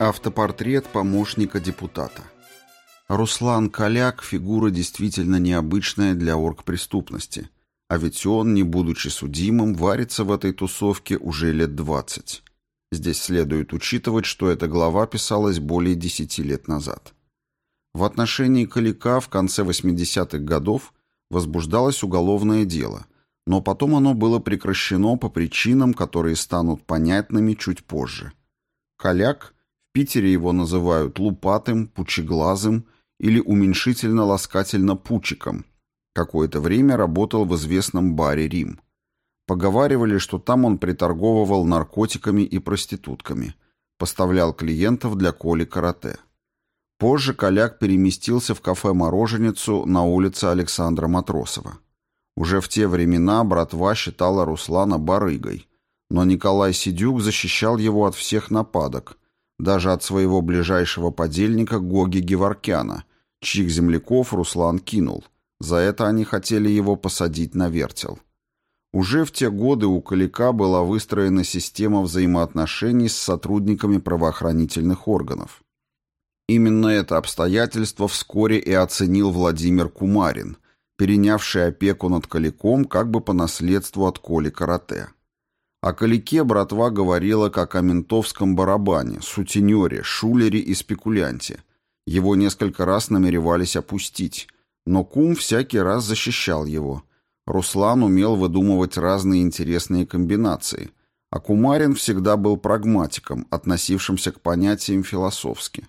Автопортрет помощника депутата. Руслан Коляк – фигура действительно необычная для оргпреступности. А ведь он, не будучи судимым, варится в этой тусовке уже лет 20. Здесь следует учитывать, что эта глава писалась более 10 лет назад. В отношении Каляка в конце 80-х годов возбуждалось уголовное дело, но потом оно было прекращено по причинам, которые станут понятными чуть позже. Коляк – Питере его называют лупатым, пучеглазым или уменьшительно-ласкательно пучиком. Какое-то время работал в известном баре «Рим». Поговаривали, что там он приторговывал наркотиками и проститутками, поставлял клиентов для Коли карате. Позже Коляк переместился в кафе-мороженицу на улице Александра Матросова. Уже в те времена братва считала Руслана барыгой, но Николай Сидюк защищал его от всех нападок – даже от своего ближайшего подельника Гоги Геворкяна, чьих земляков Руслан кинул. За это они хотели его посадить на вертел. Уже в те годы у Калика была выстроена система взаимоотношений с сотрудниками правоохранительных органов. Именно это обстоятельство вскоре и оценил Владимир Кумарин, перенявший опеку над Каликом как бы по наследству от Коли Карате. О Калике братва говорила как о ментовском барабане, сутенере, шулере и спекулянте. Его несколько раз намеревались опустить, но кум всякий раз защищал его. Руслан умел выдумывать разные интересные комбинации, а Кумарин всегда был прагматиком, относившимся к понятиям философски.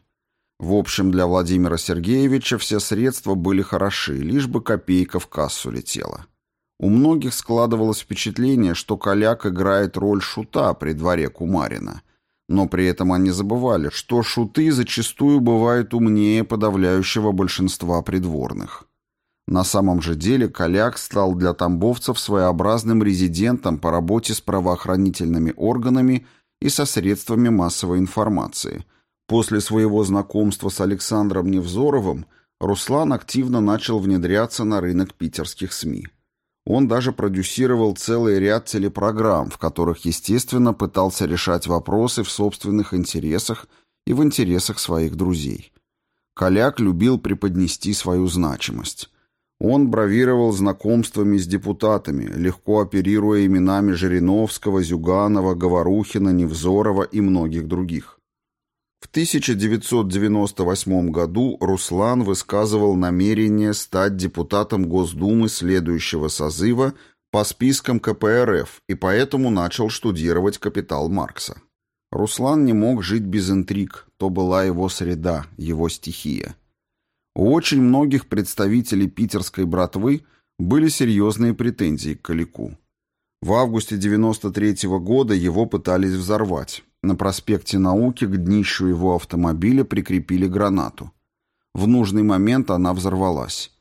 В общем, для Владимира Сергеевича все средства были хороши, лишь бы копейка в кассу летела. У многих складывалось впечатление, что Коляк играет роль шута при дворе Кумарина. Но при этом они забывали, что шуты зачастую бывают умнее подавляющего большинства придворных. На самом же деле Коляк стал для тамбовцев своеобразным резидентом по работе с правоохранительными органами и со средствами массовой информации. После своего знакомства с Александром Невзоровым Руслан активно начал внедряться на рынок питерских СМИ. Он даже продюсировал целый ряд телепрограмм, в которых, естественно, пытался решать вопросы в собственных интересах и в интересах своих друзей. Коляк любил преподнести свою значимость. Он бравировал знакомствами с депутатами, легко оперируя именами Жириновского, Зюганова, Говорухина, Невзорова и многих других. В 1998 году Руслан высказывал намерение стать депутатом Госдумы следующего созыва по спискам КПРФ и поэтому начал штудировать «Капитал Маркса». Руслан не мог жить без интриг, то была его среда, его стихия. У очень многих представителей питерской братвы были серьезные претензии к Калику. В августе 93 -го года его пытались взорвать. На проспекте Науки к днищу его автомобиля прикрепили гранату. В нужный момент она взорвалась.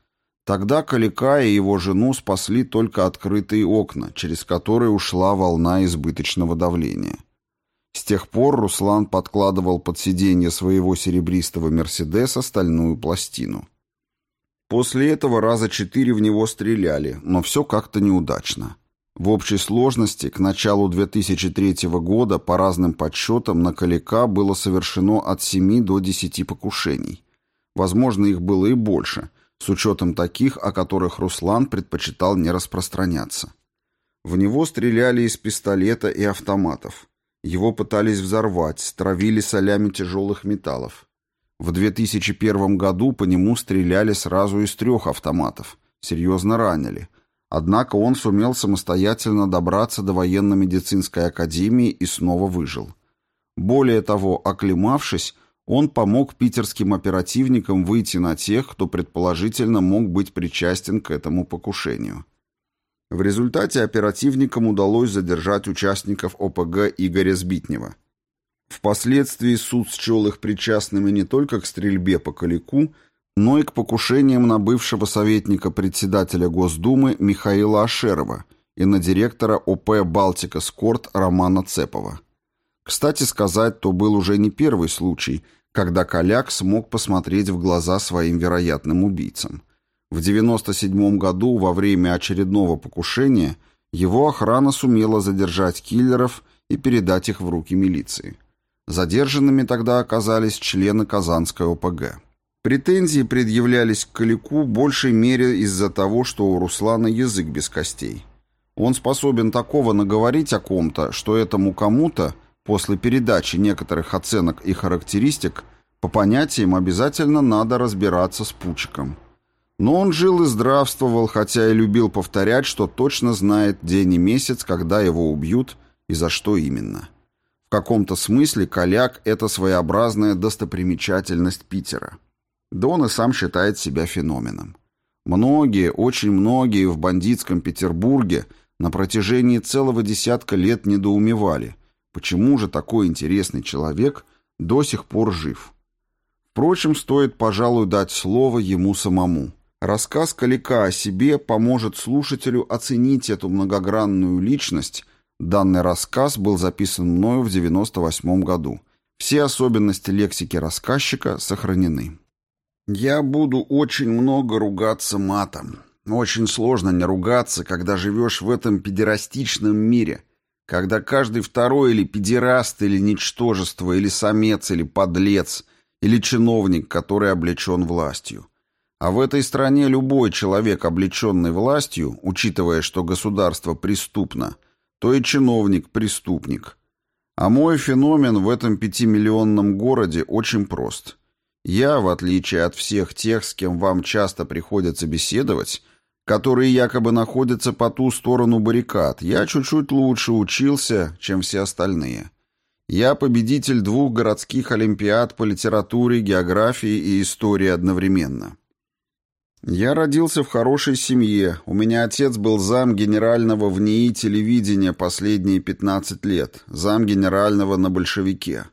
Тогда Калика и его жену спасли только открытые окна, через которые ушла волна избыточного давления. С тех пор Руслан подкладывал под сиденье своего серебристого «Мерседеса» стальную пластину. После этого раза четыре в него стреляли, но все как-то неудачно. В общей сложности к началу 2003 года по разным подсчетам на Калика было совершено от 7 до 10 покушений. Возможно, их было и больше, с учетом таких, о которых Руслан предпочитал не распространяться. В него стреляли из пистолета и автоматов. Его пытались взорвать, травили солями тяжелых металлов. В 2001 году по нему стреляли сразу из трех автоматов. Серьезно ранили – Однако он сумел самостоятельно добраться до военно-медицинской академии и снова выжил. Более того, оклемавшись, он помог питерским оперативникам выйти на тех, кто предположительно мог быть причастен к этому покушению. В результате оперативникам удалось задержать участников ОПГ Игоря Сбитнева. Впоследствии суд счел их причастными не только к стрельбе по Калику, но и к покушениям на бывшего советника председателя Госдумы Михаила Ашерова и на директора ОП «Балтика Скорт» Романа Цепова. Кстати сказать, то был уже не первый случай, когда Коляк смог посмотреть в глаза своим вероятным убийцам. В 1997 году во время очередного покушения его охрана сумела задержать киллеров и передать их в руки милиции. Задержанными тогда оказались члены Казанской ОПГ. Претензии предъявлялись к Калику в большей мере из-за того, что у Руслана язык без костей. Он способен такого наговорить о ком-то, что этому кому-то, после передачи некоторых оценок и характеристик, по понятиям обязательно надо разбираться с Пучиком. Но он жил и здравствовал, хотя и любил повторять, что точно знает день и месяц, когда его убьют и за что именно. В каком-то смысле Коляк – это своеобразная достопримечательность Питера. Да он и сам считает себя феноменом. Многие, очень многие в бандитском Петербурге на протяжении целого десятка лет недоумевали, почему же такой интересный человек до сих пор жив. Впрочем, стоит, пожалуй, дать слово ему самому. Рассказ Калика о себе поможет слушателю оценить эту многогранную личность. Данный рассказ был записан мною в 98 году. Все особенности лексики рассказчика сохранены. Я буду очень много ругаться матом. Очень сложно не ругаться, когда живешь в этом педерастичном мире, когда каждый второй или педераст, или ничтожество, или самец, или подлец, или чиновник, который облечен властью. А в этой стране любой человек, облеченный властью, учитывая, что государство преступно, то и чиновник преступник. А мой феномен в этом пятимиллионном городе очень прост. Я, в отличие от всех тех, с кем вам часто приходится беседовать, которые якобы находятся по ту сторону баррикад, я чуть-чуть лучше учился, чем все остальные. Я победитель двух городских олимпиад по литературе, географии и истории одновременно. Я родился в хорошей семье. У меня отец был зам генерального в НИИ телевидения последние 15 лет, зам генерального на большевике.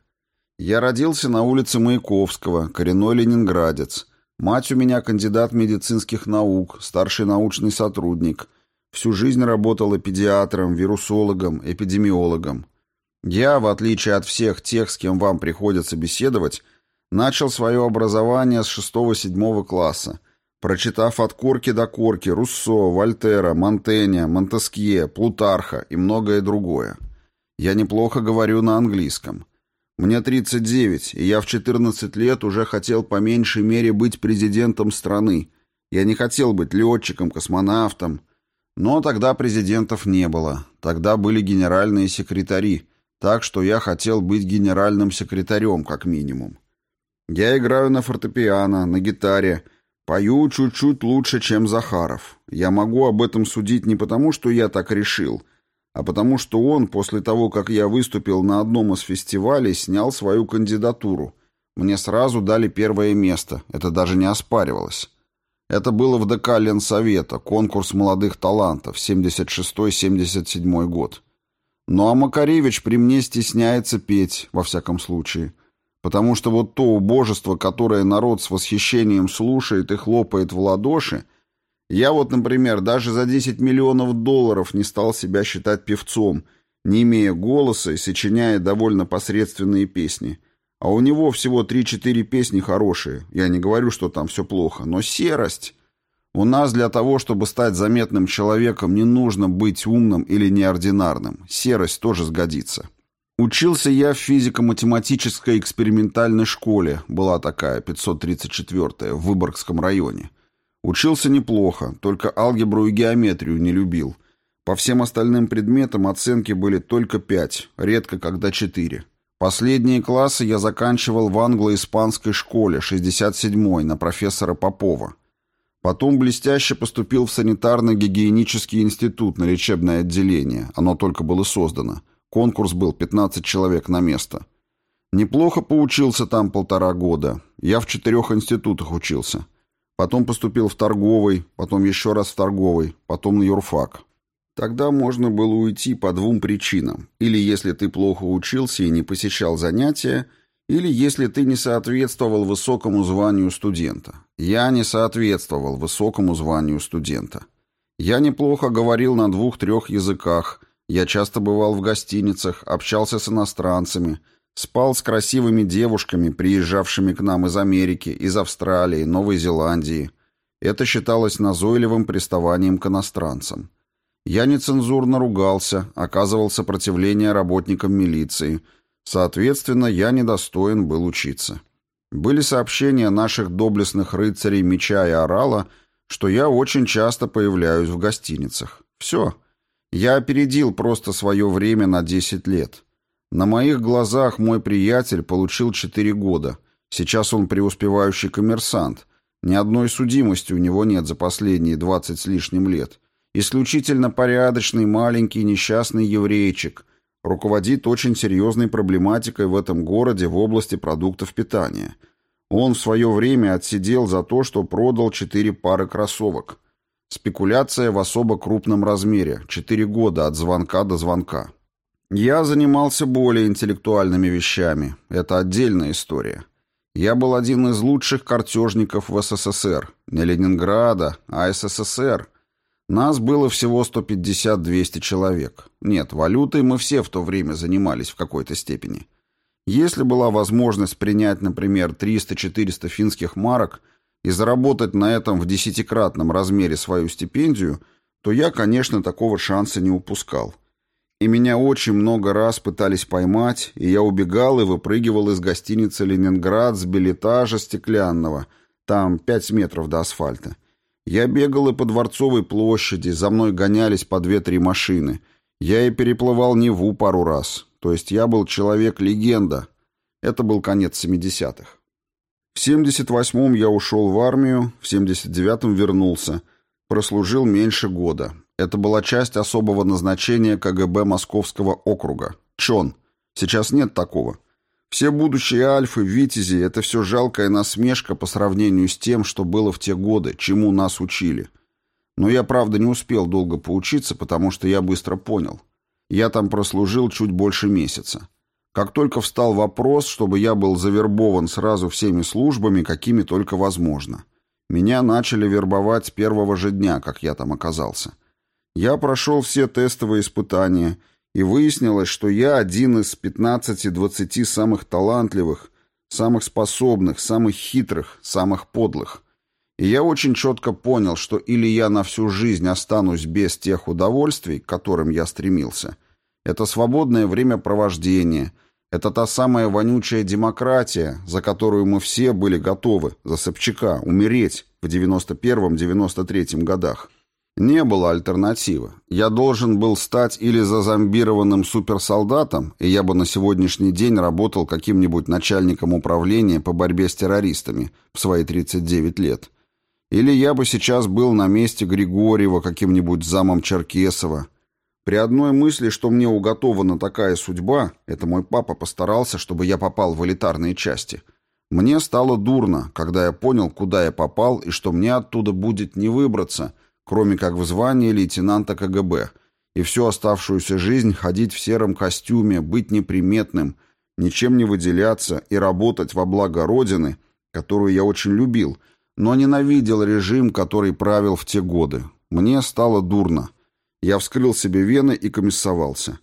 Я родился на улице Маяковского, коренной ленинградец. Мать у меня кандидат медицинских наук, старший научный сотрудник. Всю жизнь работала педиатром, вирусологом, эпидемиологом. Я, в отличие от всех тех, с кем вам приходится беседовать, начал свое образование с 6-7 класса, прочитав от корки до корки Руссо, Вольтера, Монтэня, Монтескье, Плутарха и многое другое. Я неплохо говорю на английском. Мне 39, и я в 14 лет уже хотел по меньшей мере быть президентом страны. Я не хотел быть летчиком, космонавтом. Но тогда президентов не было. Тогда были генеральные секретари. Так что я хотел быть генеральным секретарем, как минимум. Я играю на фортепиано, на гитаре. Пою чуть-чуть лучше, чем Захаров. Я могу об этом судить не потому, что я так решил — а потому что он, после того, как я выступил на одном из фестивалей, снял свою кандидатуру. Мне сразу дали первое место, это даже не оспаривалось. Это было в ДК Ленсовета, конкурс молодых талантов, 76-77 год. Ну а Макаревич при мне стесняется петь, во всяком случае. Потому что вот то убожество, которое народ с восхищением слушает и хлопает в ладоши, я вот, например, даже за 10 миллионов долларов не стал себя считать певцом, не имея голоса и сочиняя довольно посредственные песни. А у него всего 3-4 песни хорошие. Я не говорю, что там все плохо, но серость... У нас для того, чтобы стать заметным человеком, не нужно быть умным или неординарным. Серость тоже сгодится. Учился я в физико-математической экспериментальной школе, была такая, 534-я, в Выборгском районе. Учился неплохо, только алгебру и геометрию не любил. По всем остальным предметам оценки были только 5, редко когда 4. Последние классы я заканчивал в англо-испанской школе, 67-й, на профессора Попова. Потом блестяще поступил в санитарно-гигиенический институт на лечебное отделение. Оно только было создано. Конкурс был 15 человек на место. Неплохо поучился там полтора года. Я в четырех институтах учился. Потом поступил в торговый, потом еще раз в торговый, потом на юрфак. Тогда можно было уйти по двум причинам. Или если ты плохо учился и не посещал занятия, или если ты не соответствовал высокому званию студента. Я не соответствовал высокому званию студента. Я неплохо говорил на двух-трех языках, я часто бывал в гостиницах, общался с иностранцами – Спал с красивыми девушками, приезжавшими к нам из Америки, из Австралии, Новой Зеландии. Это считалось назойливым приставанием к иностранцам. Я нецензурно ругался, оказывал сопротивление работникам милиции, Соответственно, я недостоин был учиться. Были сообщения наших доблестных рыцарей меча и орала, что я очень часто появляюсь в гостиницах. Все. Я опередил просто свое время на 10 лет. На моих глазах мой приятель получил 4 года. Сейчас он преуспевающий коммерсант. Ни одной судимости у него нет за последние 20 с лишним лет. Исключительно порядочный маленький несчастный еврейчик. Руководит очень серьезной проблематикой в этом городе в области продуктов питания. Он в свое время отсидел за то, что продал четыре пары кроссовок. Спекуляция в особо крупном размере. Четыре года от звонка до звонка. Я занимался более интеллектуальными вещами. Это отдельная история. Я был один из лучших картежников в СССР. Не Ленинграда, а СССР. Нас было всего 150-200 человек. Нет, валютой мы все в то время занимались в какой-то степени. Если была возможность принять, например, 300-400 финских марок и заработать на этом в десятикратном размере свою стипендию, то я, конечно, такого шанса не упускал. И меня очень много раз пытались поймать, и я убегал и выпрыгивал из гостиницы «Ленинград» с билетажа стеклянного, там 5 метров до асфальта. Я бегал и по Дворцовой площади, за мной гонялись по две-три машины. Я и переплывал Неву пару раз. То есть я был человек-легенда. Это был конец 70-х. В 78-м я ушел в армию, в 79-м вернулся. Прослужил меньше года. Это была часть особого назначения КГБ Московского округа. ЧОН. Сейчас нет такого. Все будущие альфы, витязи — это все жалкая насмешка по сравнению с тем, что было в те годы, чему нас учили. Но я, правда, не успел долго поучиться, потому что я быстро понял. Я там прослужил чуть больше месяца. Как только встал вопрос, чтобы я был завербован сразу всеми службами, какими только возможно. Меня начали вербовать с первого же дня, как я там оказался. Я прошел все тестовые испытания — и выяснилось, что я один из 15-20 самых талантливых, самых способных, самых хитрых, самых подлых. И я очень четко понял, что или я на всю жизнь останусь без тех удовольствий, к которым я стремился. Это свободное времяпровождение, это та самая вонючая демократия, за которую мы все были готовы, за Собчака, умереть в 91-93 годах. Не было альтернативы. Я должен был стать или зазомбированным суперсолдатом, и я бы на сегодняшний день работал каким-нибудь начальником управления по борьбе с террористами в свои 39 лет. Или я бы сейчас был на месте Григорьева каким-нибудь замом Черкесова. При одной мысли, что мне уготована такая судьба, это мой папа постарался, чтобы я попал в элитарные части. Мне стало дурно, когда я понял, куда я попал, и что мне оттуда будет не выбраться – кроме как в звании лейтенанта КГБ, и всю оставшуюся жизнь ходить в сером костюме, быть неприметным, ничем не выделяться и работать во благо Родины, которую я очень любил, но ненавидел режим, который правил в те годы. Мне стало дурно. Я вскрыл себе вены и комиссовался.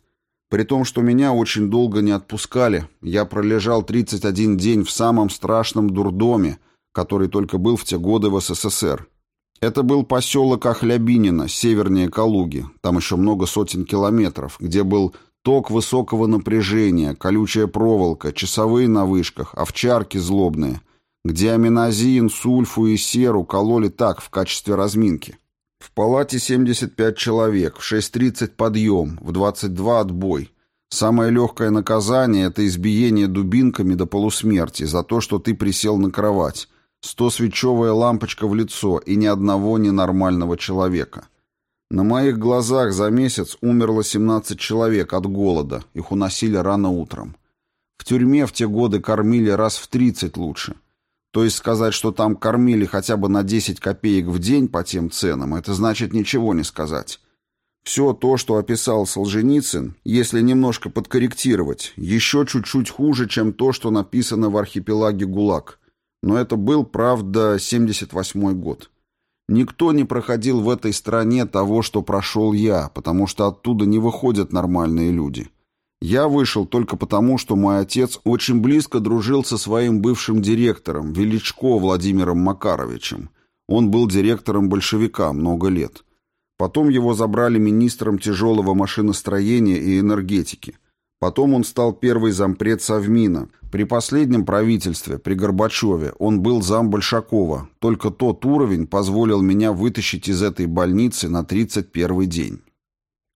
При том, что меня очень долго не отпускали, я пролежал 31 день в самом страшном дурдоме, который только был в те годы в СССР. Это был поселок Ахлябинино, севернее Калуги. Там еще много сотен километров, где был ток высокого напряжения, колючая проволока, часовые на вышках, овчарки злобные, где аминозин, сульфу и серу кололи так, в качестве разминки. В палате 75 человек, в 6.30 подъем, в 22 отбой. Самое легкое наказание – это избиение дубинками до полусмерти за то, что ты присел на кровать, Сто-свечевая лампочка в лицо и ни одного ненормального человека. На моих глазах за месяц умерло 17 человек от голода, их уносили рано утром. В тюрьме в те годы кормили раз в 30 лучше. То есть сказать, что там кормили хотя бы на 10 копеек в день по тем ценам, это значит ничего не сказать. Все то, что описал Солженицын, если немножко подкорректировать, еще чуть-чуть хуже, чем то, что написано в архипелаге ГУЛАГ – но это был, правда, 78 год. Никто не проходил в этой стране того, что прошел я, потому что оттуда не выходят нормальные люди. Я вышел только потому, что мой отец очень близко дружил со своим бывшим директором, Величко Владимиром Макаровичем. Он был директором большевика много лет. Потом его забрали министром тяжелого машиностроения и энергетики. Потом он стал первый зампред Совмина. При последнем правительстве, при Горбачеве, он был зам Большакова. Только тот уровень позволил меня вытащить из этой больницы на 31 день.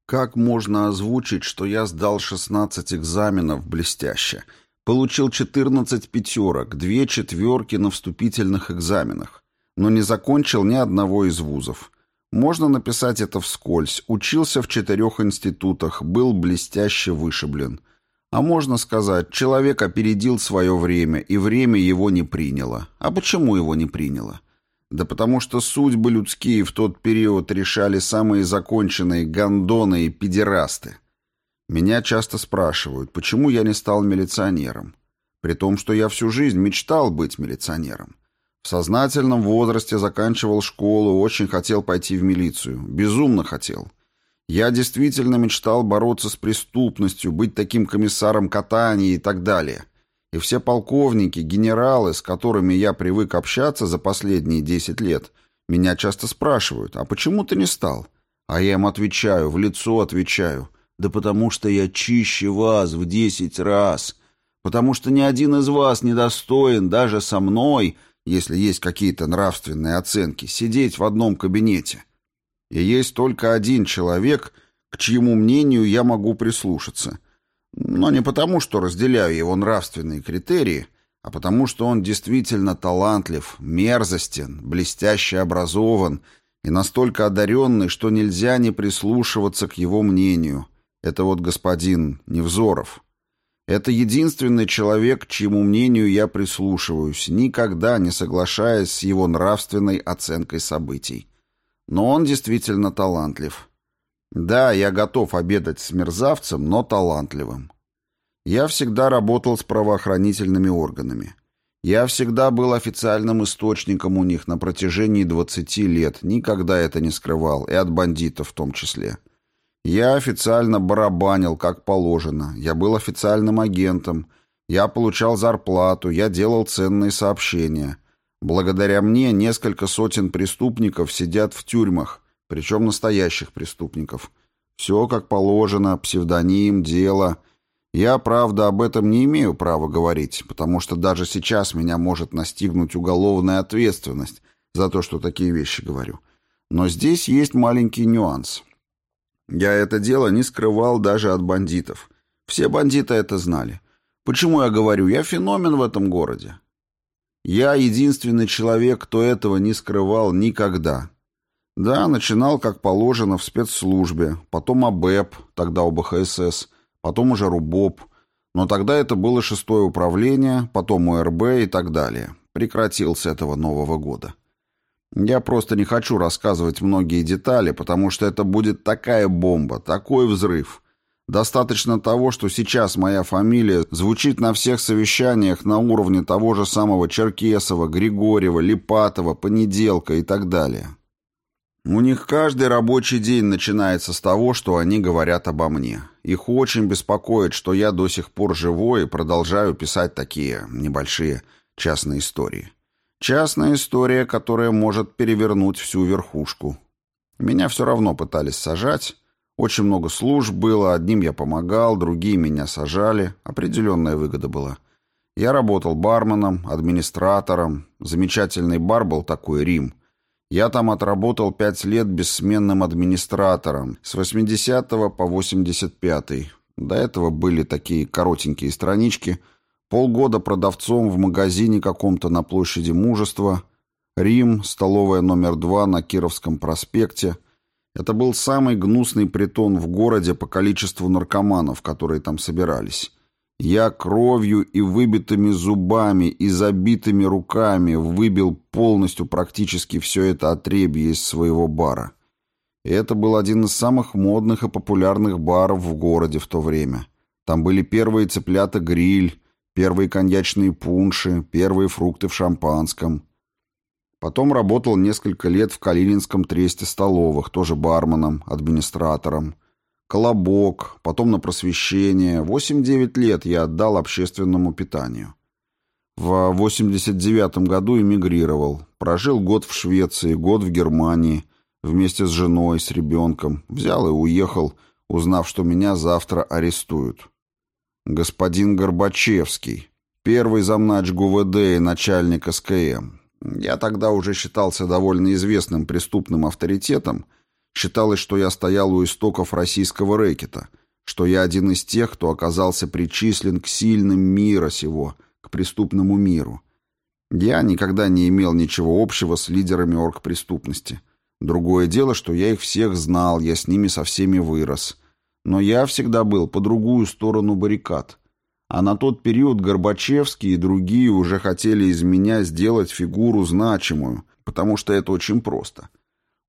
Как можно озвучить, что я сдал 16 экзаменов блестяще, получил 14 пятерок, две четверки на вступительных экзаменах, но не закончил ни одного из вузов. Можно написать это вскользь. Учился в четырех институтах, был блестяще вышиблен. А можно сказать, человек опередил свое время, и время его не приняло. А почему его не приняло? Да потому что судьбы людские в тот период решали самые законченные гондоны и педерасты. Меня часто спрашивают, почему я не стал милиционером. При том, что я всю жизнь мечтал быть милиционером. В сознательном возрасте заканчивал школу, очень хотел пойти в милицию. Безумно хотел. Я действительно мечтал бороться с преступностью, быть таким комиссаром катания и так далее. И все полковники, генералы, с которыми я привык общаться за последние 10 лет, меня часто спрашивают, а почему ты не стал? А я им отвечаю, в лицо отвечаю, да потому что я чище вас в 10 раз, потому что ни один из вас не достоин даже со мной если есть какие-то нравственные оценки, сидеть в одном кабинете. И есть только один человек, к чьему мнению я могу прислушаться. Но не потому, что разделяю его нравственные критерии, а потому, что он действительно талантлив, мерзостен, блестяще образован и настолько одаренный, что нельзя не прислушиваться к его мнению. Это вот господин Невзоров. Это единственный человек, чьему мнению я прислушиваюсь, никогда не соглашаясь с его нравственной оценкой событий. Но он действительно талантлив. Да, я готов обедать с мерзавцем, но талантливым. Я всегда работал с правоохранительными органами. Я всегда был официальным источником у них на протяжении 20 лет, никогда это не скрывал, и от бандитов в том числе. Я официально барабанил, как положено. Я был официальным агентом. Я получал зарплату, я делал ценные сообщения. Благодаря мне несколько сотен преступников сидят в тюрьмах, причем настоящих преступников. Все как положено, псевдоним, дело. Я, правда, об этом не имею права говорить, потому что даже сейчас меня может настигнуть уголовная ответственность за то, что такие вещи говорю. Но здесь есть маленький нюанс. Я это дело не скрывал даже от бандитов. Все бандиты это знали. Почему я говорю, я феномен в этом городе? Я единственный человек, кто этого не скрывал никогда. Да, начинал, как положено, в спецслужбе, потом АБЭП, тогда ОБХСС, потом уже РУБОП, но тогда это было шестое управление, потом УРБ и так далее. Прекратил с этого Нового года. Я просто не хочу рассказывать многие детали, потому что это будет такая бомба, такой взрыв. Достаточно того, что сейчас моя фамилия звучит на всех совещаниях на уровне того же самого Черкесова, Григорьева, Липатова, Понеделка и так далее. У них каждый рабочий день начинается с того, что они говорят обо мне. Их очень беспокоит, что я до сих пор живой и продолжаю писать такие небольшие частные истории. Частная история, которая может перевернуть всю верхушку. Меня все равно пытались сажать. Очень много служб было, одним я помогал, другие меня сажали. Определенная выгода была. Я работал барменом, администратором. Замечательный бар был такой, Рим. Я там отработал пять лет бессменным администратором, с 80 по 85. -й. До этого были такие коротенькие странички – Полгода продавцом в магазине каком-то на площади Мужества, Рим, столовая номер два на Кировском проспекте. Это был самый гнусный притон в городе по количеству наркоманов, которые там собирались. Я кровью и выбитыми зубами и забитыми руками выбил полностью практически все это отребье из своего бара. И это был один из самых модных и популярных баров в городе в то время. Там были первые цыплята-гриль, первые коньячные пунши, первые фрукты в шампанском. Потом работал несколько лет в Калининском тресте столовых, тоже барменом, администратором. Колобок, потом на просвещение. 8-9 лет я отдал общественному питанию. В 89 году эмигрировал. Прожил год в Швеции, год в Германии. Вместе с женой, с ребенком. Взял и уехал, узнав, что меня завтра арестуют. Господин Горбачевский, первый замнач ГУВД и начальник СКМ. Я тогда уже считался довольно известным преступным авторитетом, считалось, что я стоял у истоков российского рэкета, что я один из тех, кто оказался причислен к сильным мира сего, к преступному миру. Я никогда не имел ничего общего с лидерами оргпреступности. Другое дело, что я их всех знал, я с ними со всеми вырос. Но я всегда был по другую сторону баррикад. А на тот период Горбачевский и другие уже хотели из меня сделать фигуру значимую, потому что это очень просто.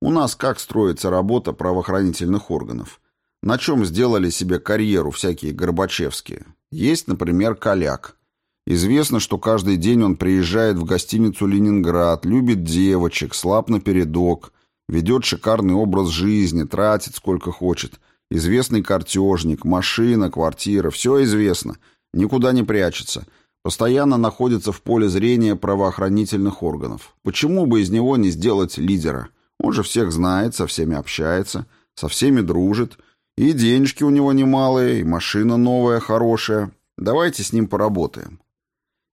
У нас как строится работа правоохранительных органов? На чем сделали себе карьеру всякие Горбачевские? Есть, например, Коляк. Известно, что каждый день он приезжает в гостиницу «Ленинград», любит девочек, слаб напередок, ведет шикарный образ жизни, тратит сколько хочет. Известный картежник, машина, квартира, все известно. Никуда не прячется. Постоянно находится в поле зрения правоохранительных органов. Почему бы из него не сделать лидера? Он же всех знает, со всеми общается, со всеми дружит. И денежки у него немалые, и машина новая, хорошая. Давайте с ним поработаем.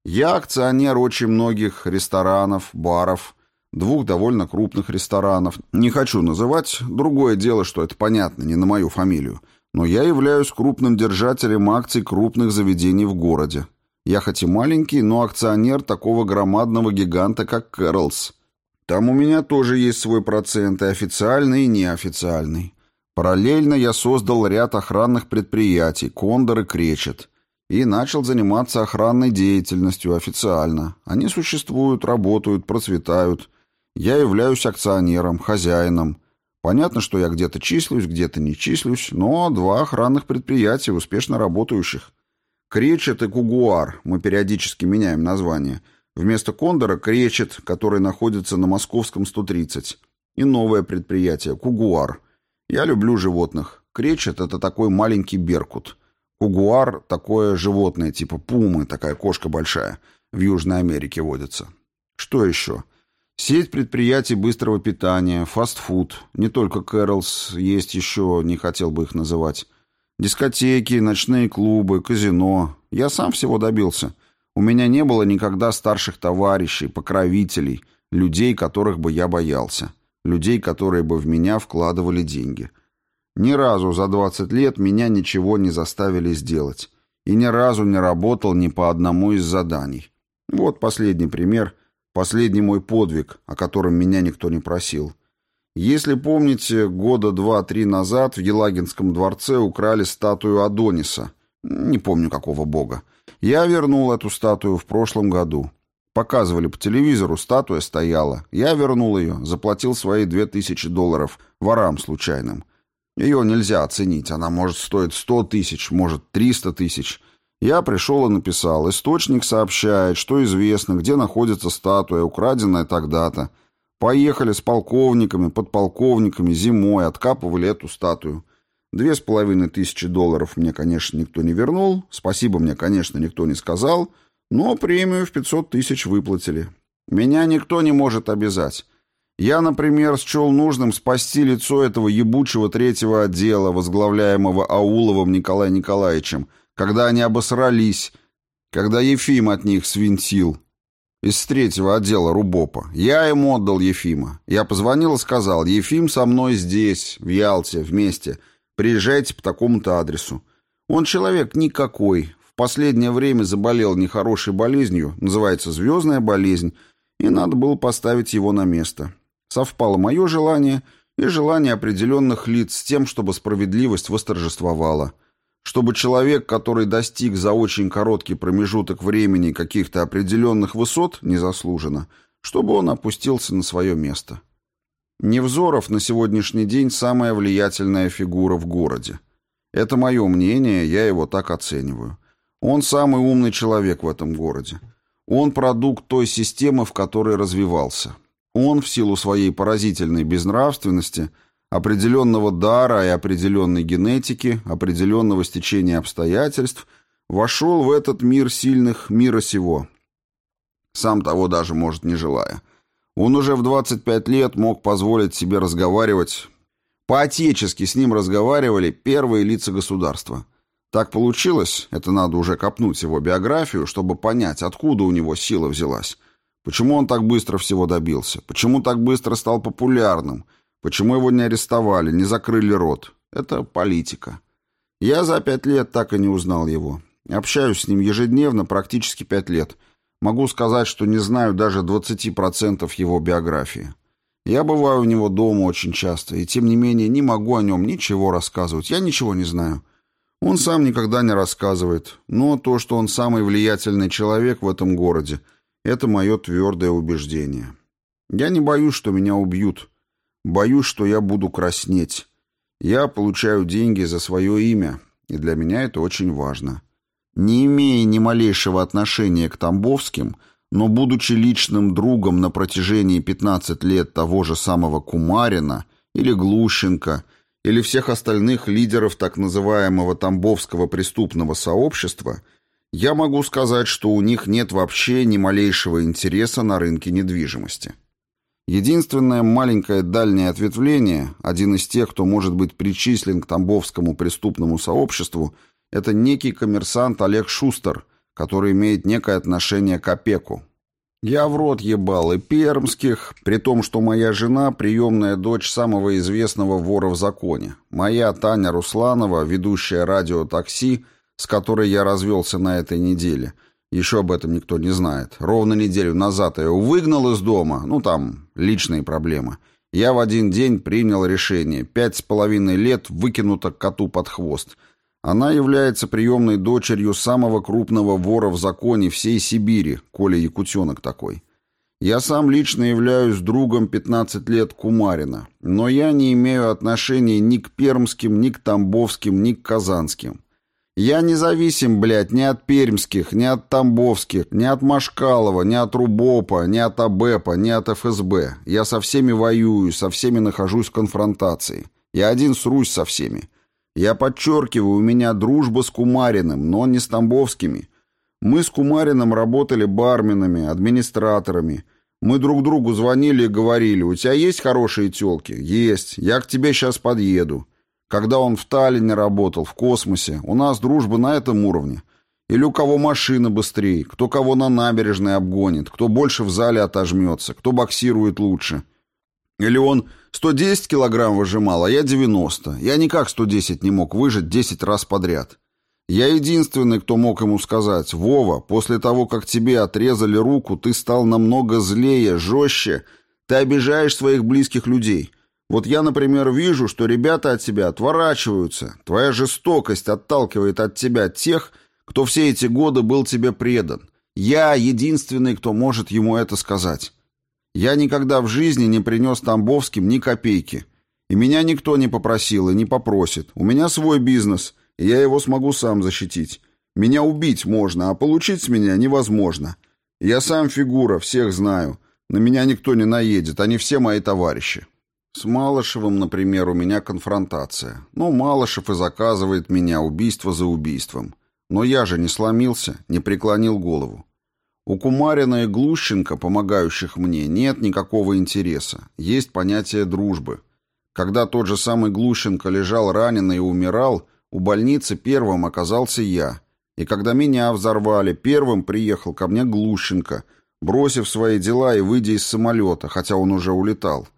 Я акционер очень многих ресторанов, баров, двух довольно крупных ресторанов. Не хочу называть, другое дело, что это понятно, не на мою фамилию. Но я являюсь крупным держателем акций крупных заведений в городе. Я хоть и маленький, но акционер такого громадного гиганта, как Кэрлс. Там у меня тоже есть свой процент, и официальный, и неофициальный. Параллельно я создал ряд охранных предприятий, Кондор и Кречет и начал заниматься охранной деятельностью официально. Они существуют, работают, процветают. Я являюсь акционером, хозяином. Понятно, что я где-то числюсь, где-то не числюсь, но два охранных предприятия, успешно работающих. Кречет и Кугуар, мы периодически меняем название. Вместо Кондора Кречет, который находится на Московском 130. И новое предприятие, Кугуар. Я люблю животных. Кречет — это такой маленький беркут — Кугуар — такое животное, типа пумы, такая кошка большая, в Южной Америке водится. Что еще? Сеть предприятий быстрого питания, фастфуд, не только Кэролс, есть еще, не хотел бы их называть. Дискотеки, ночные клубы, казино. Я сам всего добился. У меня не было никогда старших товарищей, покровителей, людей, которых бы я боялся, людей, которые бы в меня вкладывали деньги. — ни разу за 20 лет меня ничего не заставили сделать. И ни разу не работал ни по одному из заданий. Вот последний пример, последний мой подвиг, о котором меня никто не просил. Если помните, года два-три назад в Елагинском дворце украли статую Адониса. Не помню, какого бога. Я вернул эту статую в прошлом году. Показывали по телевизору, статуя стояла. Я вернул ее, заплатил свои две тысячи долларов ворам случайным. Ее нельзя оценить, она может стоить 100 тысяч, может 300 тысяч. Я пришел и написал. Источник сообщает, что известно, где находится статуя, украденная тогда-то. Поехали с полковниками, подполковниками зимой, откапывали эту статую. Две с половиной тысячи долларов мне, конечно, никто не вернул. Спасибо мне, конечно, никто не сказал. Но премию в 500 тысяч выплатили. Меня никто не может обязать. Я, например, счел нужным спасти лицо этого ебучего третьего отдела, возглавляемого Ауловым Николаем Николаевичем, когда они обосрались, когда Ефим от них свинтил. Из третьего отдела Рубопа. Я ему отдал Ефима. Я позвонил и сказал, Ефим со мной здесь, в Ялте, вместе. Приезжайте по такому-то адресу. Он человек никакой. В последнее время заболел нехорошей болезнью, называется звездная болезнь, и надо было поставить его на место. Совпало мое желание и желание определенных лиц с тем, чтобы справедливость восторжествовала. Чтобы человек, который достиг за очень короткий промежуток времени каких-то определенных высот, незаслуженно, чтобы он опустился на свое место. Невзоров на сегодняшний день самая влиятельная фигура в городе. Это мое мнение, я его так оцениваю. Он самый умный человек в этом городе. Он продукт той системы, в которой развивался. Он, в силу своей поразительной безнравственности, определенного дара и определенной генетики, определенного стечения обстоятельств, вошел в этот мир сильных мира сего, сам того даже, может, не желая. Он уже в 25 лет мог позволить себе разговаривать. По-отечески с ним разговаривали первые лица государства. Так получилось, это надо уже копнуть его биографию, чтобы понять, откуда у него сила взялась. Почему он так быстро всего добился? Почему так быстро стал популярным? Почему его не арестовали, не закрыли рот? Это политика. Я за пять лет так и не узнал его. Общаюсь с ним ежедневно, практически пять лет. Могу сказать, что не знаю даже 20% его биографии. Я бываю у него дома очень часто, и тем не менее не могу о нем ничего рассказывать. Я ничего не знаю. Он сам никогда не рассказывает. Но то, что он самый влиятельный человек в этом городе, это мое твердое убеждение. Я не боюсь, что меня убьют. Боюсь, что я буду краснеть. Я получаю деньги за свое имя, и для меня это очень важно. Не имея ни малейшего отношения к Тамбовским, но будучи личным другом на протяжении 15 лет того же самого Кумарина или Глущенко, или всех остальных лидеров так называемого Тамбовского преступного сообщества, я могу сказать, что у них нет вообще ни малейшего интереса на рынке недвижимости. Единственное маленькое дальнее ответвление, один из тех, кто может быть причислен к Тамбовскому преступному сообществу, это некий коммерсант Олег Шустер, который имеет некое отношение к опеку. Я в рот ебал и пермских, при том, что моя жена – приемная дочь самого известного вора в законе. Моя Таня Русланова, ведущая радио «Такси», с которой я развелся на этой неделе – еще об этом никто не знает. Ровно неделю назад я его выгнал из дома. Ну, там, личные проблемы. Я в один день принял решение. Пять с половиной лет выкинуто коту под хвост. Она является приемной дочерью самого крупного вора в законе всей Сибири, Коля Якутенок такой. Я сам лично являюсь другом 15 лет Кумарина, но я не имею отношения ни к пермским, ни к тамбовским, ни к казанским. Я не зависим, блядь, ни от пермских, ни от тамбовских, ни от Машкалова, ни от Рубопа, ни от АБЭПа, ни от ФСБ. Я со всеми воюю, со всеми нахожусь в конфронтации. Я один срусь со всеми. Я подчеркиваю, у меня дружба с Кумариным, но не с Тамбовскими. Мы с Кумариным работали барменами, администраторами. Мы друг другу звонили и говорили, у тебя есть хорошие тёлки? Есть. Я к тебе сейчас подъеду. Когда он в Таллине работал, в космосе, у нас дружба на этом уровне. Или у кого машина быстрее, кто кого на набережной обгонит, кто больше в зале отожмется, кто боксирует лучше. Или он 110 килограмм выжимал, а я 90. Я никак 110 не мог выжить 10 раз подряд. Я единственный, кто мог ему сказать, «Вова, после того, как тебе отрезали руку, ты стал намного злее, жестче, ты обижаешь своих близких людей». Вот я, например, вижу, что ребята от тебя отворачиваются. Твоя жестокость отталкивает от тебя тех, кто все эти годы был тебе предан. Я единственный, кто может ему это сказать. Я никогда в жизни не принес Тамбовским ни копейки. И меня никто не попросил и не попросит. У меня свой бизнес, и я его смогу сам защитить. Меня убить можно, а получить с меня невозможно. Я сам фигура, всех знаю. На меня никто не наедет, они все мои товарищи. С Малышевым, например, у меня конфронтация. Ну, Малышев и заказывает меня убийство за убийством. Но я же не сломился, не преклонил голову. У Кумарина и Глущенко, помогающих мне, нет никакого интереса. Есть понятие дружбы. Когда тот же самый Глущенко лежал раненый и умирал, у больницы первым оказался я. И когда меня взорвали, первым приехал ко мне Глущенко, бросив свои дела и выйдя из самолета, хотя он уже улетал.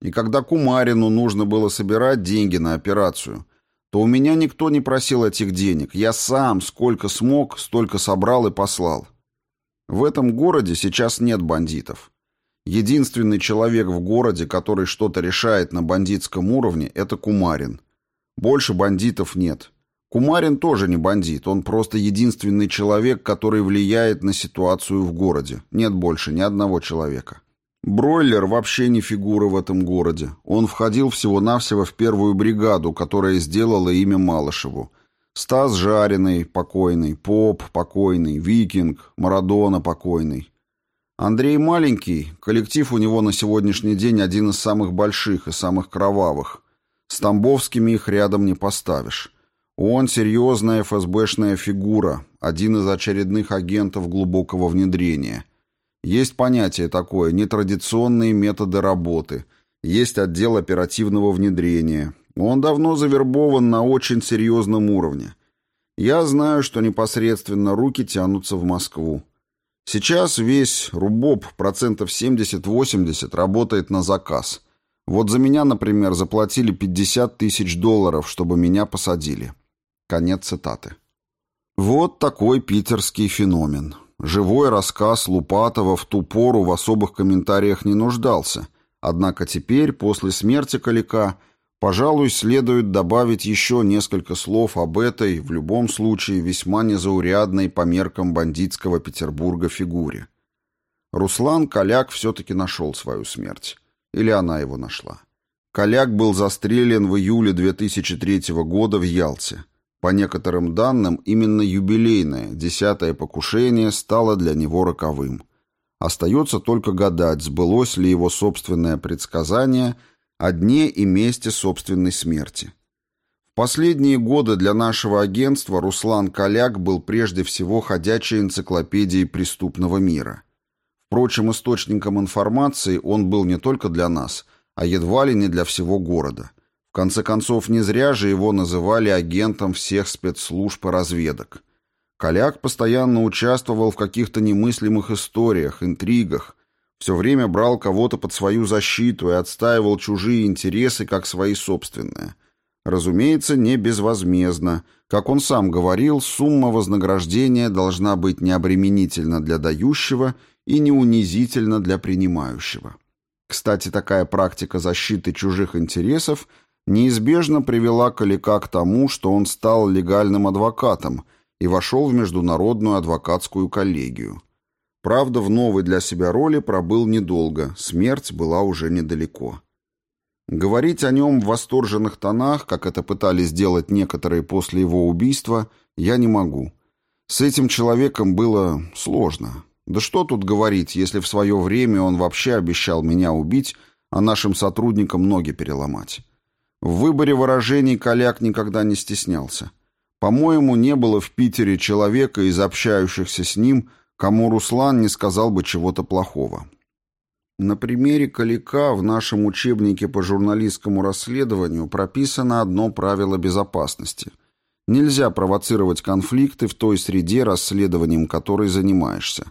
И когда Кумарину нужно было собирать деньги на операцию, то у меня никто не просил этих денег. Я сам сколько смог, столько собрал и послал. В этом городе сейчас нет бандитов. Единственный человек в городе, который что-то решает на бандитском уровне, это Кумарин. Больше бандитов нет. Кумарин тоже не бандит, он просто единственный человек, который влияет на ситуацию в городе. Нет больше ни одного человека. Бройлер вообще не фигура в этом городе. Он входил всего-навсего в первую бригаду, которая сделала имя Малышеву. Стас Жареный, покойный, Поп, покойный, Викинг, Марадона, покойный. Андрей маленький, коллектив у него на сегодняшний день один из самых больших и самых кровавых. С Тамбовскими их рядом не поставишь. Он серьезная ФСБшная фигура, один из очередных агентов глубокого внедрения. Есть понятие такое нетрадиционные методы работы, есть отдел оперативного внедрения. Он давно завербован на очень серьезном уровне. Я знаю, что непосредственно руки тянутся в Москву. Сейчас весь РУБОП процентов 70-80 работает на заказ. Вот за меня, например, заплатили 50 тысяч долларов, чтобы меня посадили. Конец цитаты. Вот такой питерский феномен. Живой рассказ Лупатова в ту пору в особых комментариях не нуждался. Однако теперь, после смерти Калика, пожалуй, следует добавить еще несколько слов об этой, в любом случае, весьма незаурядной по меркам бандитского Петербурга фигуре. Руслан Каляк все-таки нашел свою смерть. Или она его нашла. Каляк был застрелен в июле 2003 года в Ялте. По некоторым данным, именно юбилейное, десятое покушение стало для него роковым. Остается только гадать, сбылось ли его собственное предсказание о дне и месте собственной смерти. В последние годы для нашего агентства Руслан Коляк был прежде всего ходячей энциклопедией преступного мира. Впрочем, источником информации он был не только для нас, а едва ли не для всего города – в конце концов, не зря же его называли агентом всех спецслужб и разведок. Коляк постоянно участвовал в каких-то немыслимых историях, интригах, все время брал кого-то под свою защиту и отстаивал чужие интересы как свои собственные. Разумеется, не безвозмездно. Как он сам говорил, сумма вознаграждения должна быть необременительна для дающего и не унизительна для принимающего. Кстати, такая практика защиты чужих интересов – неизбежно привела Калика к тому, что он стал легальным адвокатом и вошел в международную адвокатскую коллегию. Правда, в новой для себя роли пробыл недолго, смерть была уже недалеко. Говорить о нем в восторженных тонах, как это пытались сделать некоторые после его убийства, я не могу. С этим человеком было сложно. Да что тут говорить, если в свое время он вообще обещал меня убить, а нашим сотрудникам ноги переломать. В выборе выражений Коляк никогда не стеснялся. По-моему, не было в Питере человека из общающихся с ним, кому Руслан не сказал бы чего-то плохого. На примере Калика в нашем учебнике по журналистскому расследованию прописано одно правило безопасности. Нельзя провоцировать конфликты в той среде, расследованием которой занимаешься.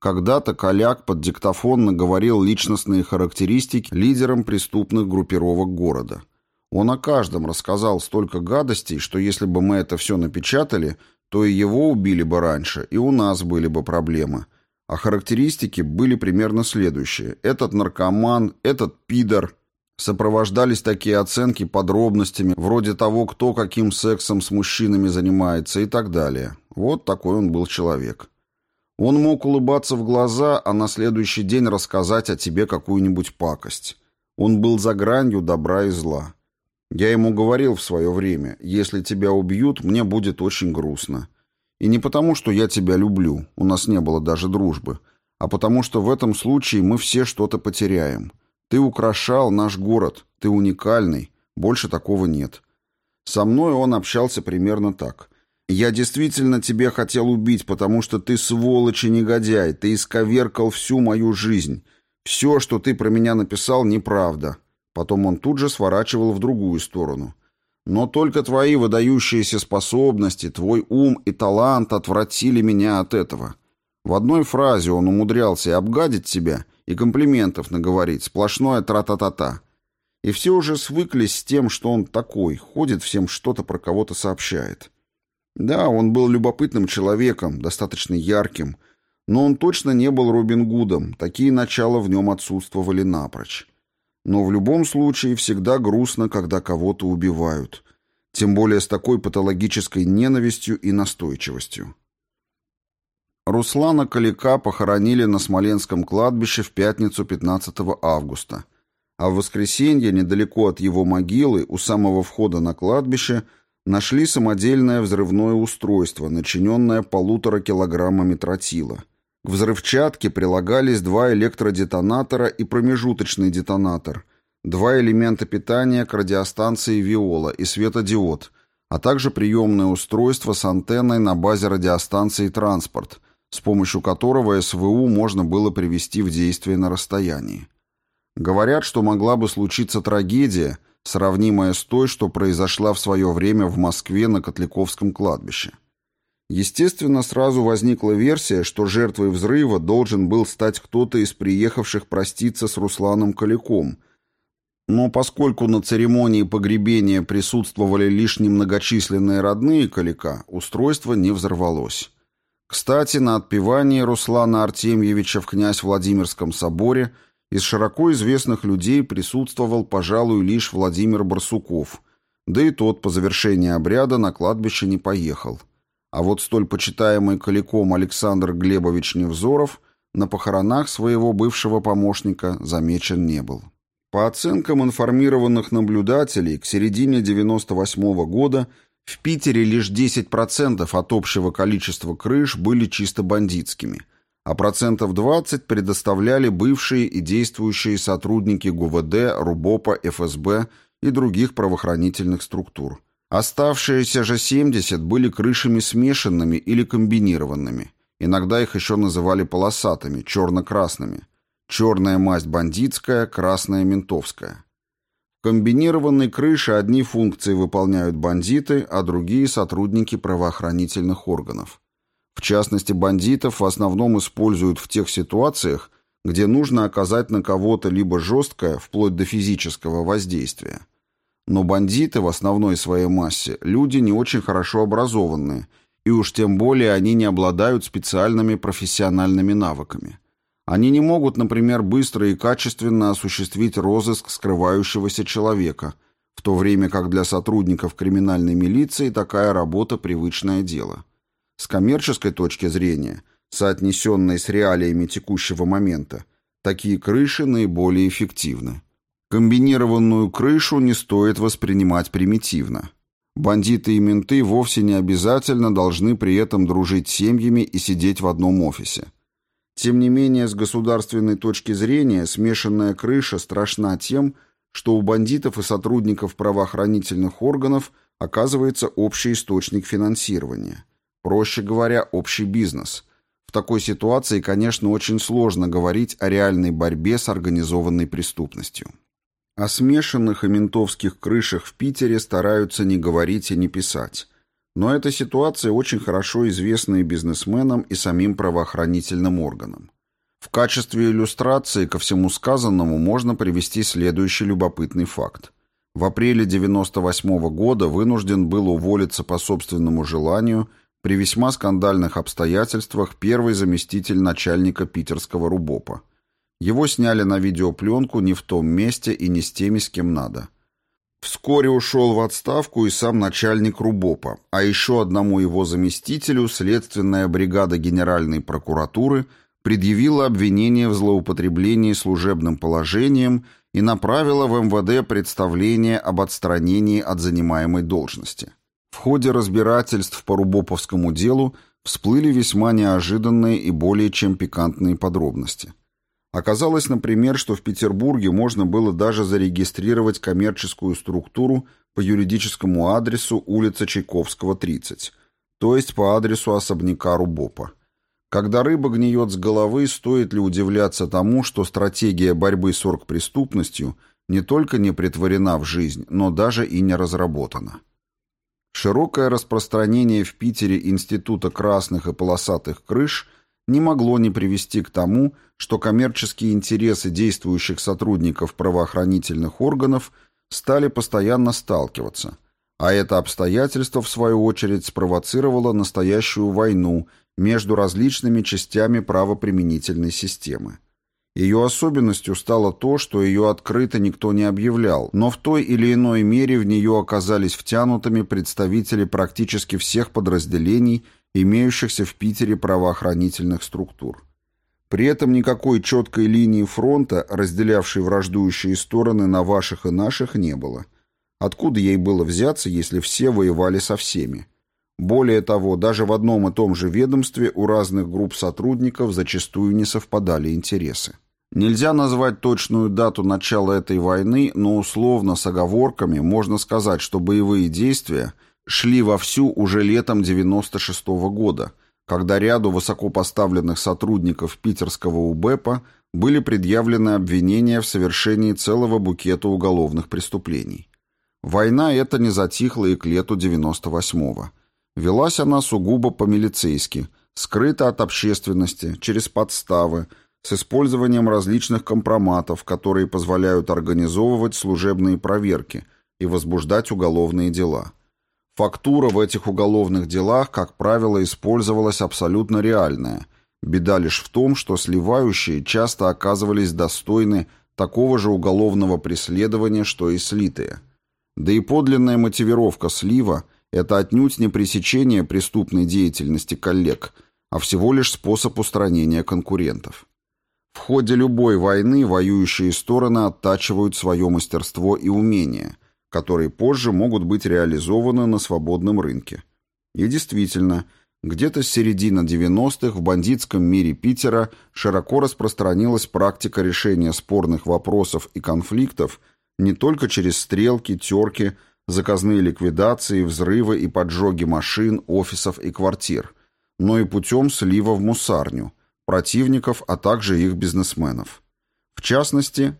Когда-то Коляк под диктофон наговорил личностные характеристики лидерам преступных группировок города – он о каждом рассказал столько гадостей, что если бы мы это все напечатали, то и его убили бы раньше, и у нас были бы проблемы. А характеристики были примерно следующие. Этот наркоман, этот пидор. Сопровождались такие оценки подробностями, вроде того, кто каким сексом с мужчинами занимается и так далее. Вот такой он был человек. Он мог улыбаться в глаза, а на следующий день рассказать о тебе какую-нибудь пакость. Он был за гранью добра и зла. Я ему говорил в свое время, если тебя убьют, мне будет очень грустно. И не потому, что я тебя люблю, у нас не было даже дружбы, а потому что в этом случае мы все что-то потеряем. Ты украшал наш город, ты уникальный, больше такого нет. Со мной он общался примерно так. Я действительно тебя хотел убить, потому что ты сволочь и негодяй, ты исковеркал всю мою жизнь. Все, что ты про меня написал, неправда. Потом он тут же сворачивал в другую сторону. Но только твои выдающиеся способности, твой ум и талант отвратили меня от этого. В одной фразе он умудрялся обгадить тебя, и комплиментов наговорить, сплошное тра-та-та-та. И все уже свыклись с тем, что он такой, ходит всем что-то про кого-то сообщает. Да, он был любопытным человеком, достаточно ярким, но он точно не был Робин Гудом, такие начала в нем отсутствовали напрочь. Но в любом случае всегда грустно, когда кого-то убивают. Тем более с такой патологической ненавистью и настойчивостью. Руслана Калика похоронили на Смоленском кладбище в пятницу 15 августа, а в воскресенье недалеко от его могилы, у самого входа на кладбище, нашли самодельное взрывное устройство, начиненное полутора килограммами тротила – к взрывчатке прилагались два электродетонатора и промежуточный детонатор, два элемента питания к радиостанции «Виола» и светодиод, а также приемное устройство с антенной на базе радиостанции «Транспорт», с помощью которого СВУ можно было привести в действие на расстоянии. Говорят, что могла бы случиться трагедия, сравнимая с той, что произошла в свое время в Москве на Котляковском кладбище. Естественно, сразу возникла версия, что жертвой взрыва должен был стать кто-то из приехавших проститься с Русланом Каляком, но поскольку на церемонии погребения присутствовали лишь немногочисленные родные Калика, устройство не взорвалось. Кстати, на отпевании Руслана Артемьевича в князь Владимирском соборе из широко известных людей присутствовал, пожалуй, лишь Владимир Барсуков, да и тот по завершении обряда на кладбище не поехал. А вот столь почитаемый Каликом Александр Глебович Невзоров на похоронах своего бывшего помощника замечен не был. По оценкам информированных наблюдателей, к середине 98 -го года – в Питере лишь 10% от общего количества крыш были чисто бандитскими, а процентов 20 предоставляли бывшие и действующие сотрудники ГУВД, РУБОПа, ФСБ и других правоохранительных структур. Оставшиеся же 70 были крышами смешанными или комбинированными. Иногда их еще называли полосатыми, черно-красными. Черная масть бандитская, красная ментовская комбинированной крыше одни функции выполняют бандиты, а другие – сотрудники правоохранительных органов. В частности, бандитов в основном используют в тех ситуациях, где нужно оказать на кого-то либо жесткое, вплоть до физического воздействия. Но бандиты в основной своей массе – люди не очень хорошо образованные, и уж тем более они не обладают специальными профессиональными навыками – они не могут, например, быстро и качественно осуществить розыск скрывающегося человека, в то время как для сотрудников криминальной милиции такая работа – привычное дело. С коммерческой точки зрения, соотнесенной с реалиями текущего момента, такие крыши наиболее эффективны. Комбинированную крышу не стоит воспринимать примитивно. Бандиты и менты вовсе не обязательно должны при этом дружить семьями и сидеть в одном офисе. Тем не менее, с государственной точки зрения, смешанная крыша страшна тем, что у бандитов и сотрудников правоохранительных органов оказывается общий источник финансирования. Проще говоря, общий бизнес. В такой ситуации, конечно, очень сложно говорить о реальной борьбе с организованной преступностью. О смешанных и ментовских крышах в Питере стараются не говорить и не писать. Но эта ситуация очень хорошо известна и бизнесменам, и самим правоохранительным органам. В качестве иллюстрации ко всему сказанному можно привести следующий любопытный факт. В апреле 1998 -го года вынужден был уволиться по собственному желанию при весьма скандальных обстоятельствах первый заместитель начальника питерского РУБОПа. Его сняли на видеопленку не в том месте и не с теми, с кем надо. Вскоре ушел в отставку и сам начальник РУБОПа, а еще одному его заместителю следственная бригада Генеральной прокуратуры предъявила обвинение в злоупотреблении служебным положением и направила в МВД представление об отстранении от занимаемой должности. В ходе разбирательств по Рубоповскому делу всплыли весьма неожиданные и более чем пикантные подробности – Оказалось, например, что в Петербурге можно было даже зарегистрировать коммерческую структуру по юридическому адресу улица Чайковского, 30, то есть по адресу особняка Рубопа. Когда рыба гниет с головы, стоит ли удивляться тому, что стратегия борьбы с оргпреступностью не только не притворена в жизнь, но даже и не разработана. Широкое распространение в Питере Института красных и полосатых крыш не могло не привести к тому, что коммерческие интересы действующих сотрудников правоохранительных органов стали постоянно сталкиваться, а это обстоятельство, в свою очередь, спровоцировало настоящую войну между различными частями правоприменительной системы. Ее особенностью стало то, что ее открыто никто не объявлял, но в той или иной мере в нее оказались втянутыми представители практически всех подразделений имеющихся в Питере правоохранительных структур. При этом никакой четкой линии фронта, разделявшей враждующие стороны на ваших и наших, не было. Откуда ей было взяться, если все воевали со всеми? Более того, даже в одном и том же ведомстве у разных групп сотрудников зачастую не совпадали интересы. Нельзя назвать точную дату начала этой войны, но условно с оговорками можно сказать, что боевые действия – шли вовсю уже летом 96 -го года, когда ряду высокопоставленных сотрудников питерского УБЭПа были предъявлены обвинения в совершении целого букета уголовных преступлений. Война эта не затихла и к лету 98-го. Велась она сугубо по-милицейски, скрыто от общественности, через подставы, с использованием различных компроматов, которые позволяют организовывать служебные проверки и возбуждать уголовные дела. Фактура в этих уголовных делах, как правило, использовалась абсолютно реальная. Беда лишь в том, что сливающие часто оказывались достойны такого же уголовного преследования, что и слитые. Да и подлинная мотивировка слива – это отнюдь не пресечение преступной деятельности коллег, а всего лишь способ устранения конкурентов. В ходе любой войны воюющие стороны оттачивают свое мастерство и умения, которые позже могут быть реализованы на свободном рынке. И действительно, где-то с середины 90-х в бандитском мире Питера широко распространилась практика решения спорных вопросов и конфликтов не только через стрелки, терки, заказные ликвидации, взрывы и поджоги машин, офисов и квартир, но и путем слива в мусарню, противников, а также их бизнесменов. В частности,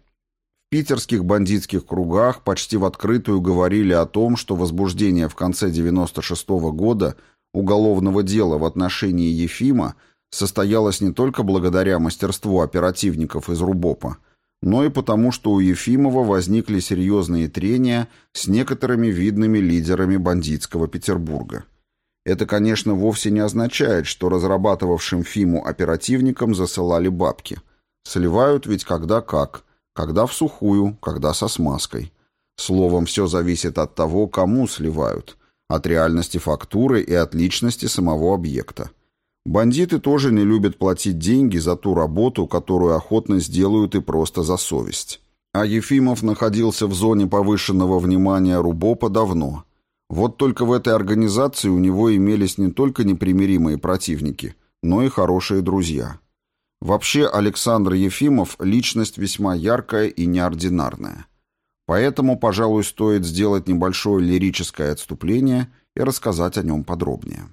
питерских бандитских кругах почти в открытую говорили о том, что возбуждение в конце 96 -го года уголовного дела в отношении Ефима состоялось не только благодаря мастерству оперативников из РУБОПа, но и потому, что у Ефимова возникли серьезные трения с некоторыми видными лидерами бандитского Петербурга. Это, конечно, вовсе не означает, что разрабатывавшим Фиму оперативникам засылали бабки. Сливают ведь когда как, когда в сухую, когда со смазкой. Словом, все зависит от того, кому сливают, от реальности фактуры и от личности самого объекта. Бандиты тоже не любят платить деньги за ту работу, которую охотно сделают и просто за совесть. А Ефимов находился в зоне повышенного внимания РУБОПа давно. Вот только в этой организации у него имелись не только непримиримые противники, но и хорошие друзья. Вообще Александр Ефимов – личность весьма яркая и неординарная. Поэтому, пожалуй, стоит сделать небольшое лирическое отступление и рассказать о нем подробнее.